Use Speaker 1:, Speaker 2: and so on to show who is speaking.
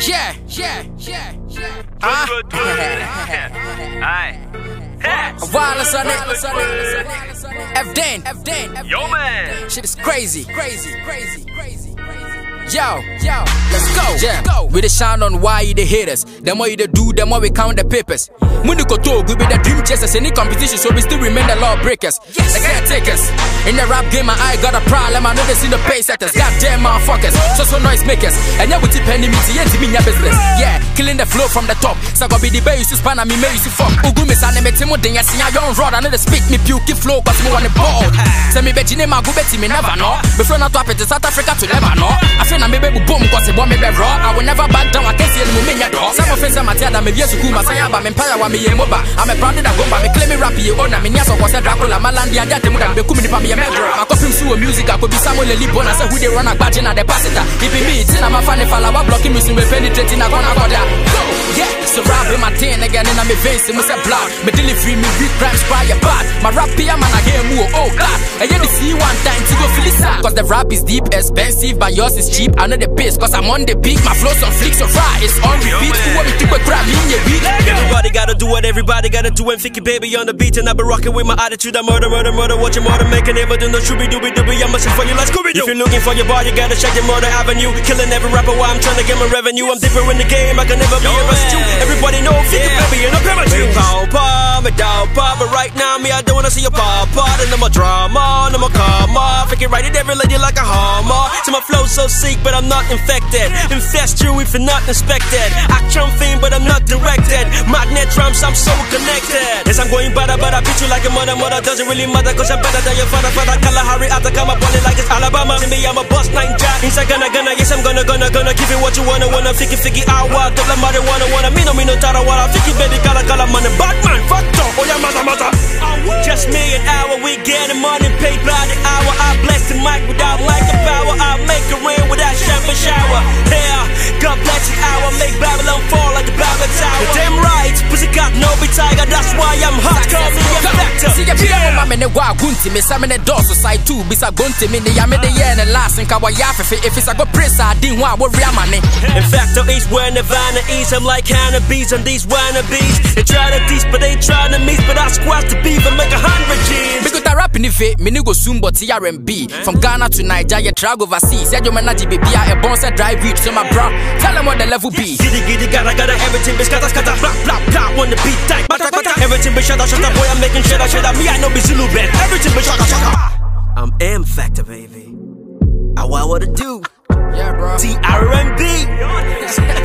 Speaker 1: Yeah, yeah, yeah, yeah.
Speaker 2: Ah.
Speaker 1: Ah.
Speaker 2: Aye.
Speaker 1: Wireless on it. F Dan, F Dan.
Speaker 2: Yo, man.
Speaker 1: Shit is crazy, crazy, crazy, crazy. Yo, yo, let's go. Yeah, go. We the shine on why you the haters. The more you the do, the more we count the papers. Go talk, we be the dream chasers. Any competition, so we still remain the law breakers. Yes, the caretakers. In the rap game, my eye got a problem. I know they see the pay setters. Goddamn motherfuckers. So so noise makers. And yeah, we tip meet yeah, me your business. Yeah, killing the flow from the top. So go be the bay, you span and me, may you fuck. Ugu me sane me timo ding, I see your young rod. I know they speak me puke flow, cause me want the ball. Say me bet you name, I go bet me never know. Before not to happen to South Africa to never know. I feel na me baby boom, cause it want me be raw. I will never back down, I can't see me door. Some offense, I'm a tia, that me view school, my say, I'm empire, wa me ye moba. I'm a proud that go, but me claim me rap, you own, I mean, yes, I was a Dracula, Malandi, and that, and be coming from me a murderer. My coffin sue music, I could be Samuel Lipon, I say, who they run a badge in at the passenger. Uh. If me, it's in, I'm a fan, if I blocking me, so me penetrating, I gonna go there. Yeah, so rap in my ten again, I'm a veins, must have blood. Me delivery, me beat crimes, cry bad. My rap, here, man, I hear more, oh, God. And yeah, the see one time to go feel it Cause the rap is deep, expensive, but yours is cheap. I know the pace, cause I'm on the beat. My flow's on flicks, so right, it's on repeat. Who want me to grab me in your beat?
Speaker 3: Everybody gotta do what everybody gotta do and think it, baby on the beat and I be rocking with my attitude. I murder, murder, murder, watch your murder, make it never do no shooby dooby dooby. I'm messing for you like Scooby Doo. If you're looking for your bar, you gotta check the murder avenue. Killing every rapper while I'm trying to get my revenue. I'm deeper in the game, I can never be a rescue. Everybody know thinking, baby, and I'm primitive. Me pop, me down pop, but right now me I don't wanna see your pop part and I'm a drama, I'm a karma. Freaking write it every lady like a hammer. So my flow's so sick, but I'm not infected. Infest you if you're not inspected. Action theme, but I'm not directed. Magnet drums, I'm so connected. Yes, I'm going better, but I beat you like a mother. Mother doesn't really matter, cause I'm better than your father. Father, Kalahari, Atacama, Bonnie like it's Alabama. Gonna, yes, I'm gonna, gonna, gonna give you what you wanna, wanna. Fiki, fiki, awa, ah, double marijuana, wanna. Me no, me no, tara, wanna. Fiki, baby, kala, kala, man. Batman, off, oh yeah, mother, mother. Ah, Just me and hour, we getting money, paid by the hour. I bless the mic without mic and power. I make it rain without shower, shower. Yeah, God bless the hour, make Babylon fall like the Babylon Tower. Damn right, pussy got no be tiger, that's why I'm hot.
Speaker 1: See, if you don't mind me, ne wa gunti me, some in the so side two, bisa gunti me, ne yame the uh-huh. year and the last, and kawa yafe, if it's a good press, I didn't want what real money.
Speaker 3: In fact, I east where Nirvana east. I'm like cannabis and these wannabes. They try to teach, but they try to meet. But I squash the beef and make a hundred G's.
Speaker 1: Because I rap in the fit, me go soon, but R&B. Eh? From Ghana to Nigeria, travel overseas. Yeah, you manage baby, I a bounce and drive reach. So my bro, tell them what the level be.
Speaker 3: Giddy giddy gotta gotta everything be scatter scatter blah blah blah on the beat tight shut up shut up boy I'm making shit shit up me I know be Zulu band everything be shut up shut up I'm M Factor baby. I what what to do.
Speaker 1: Yeah, bro.
Speaker 3: T R M B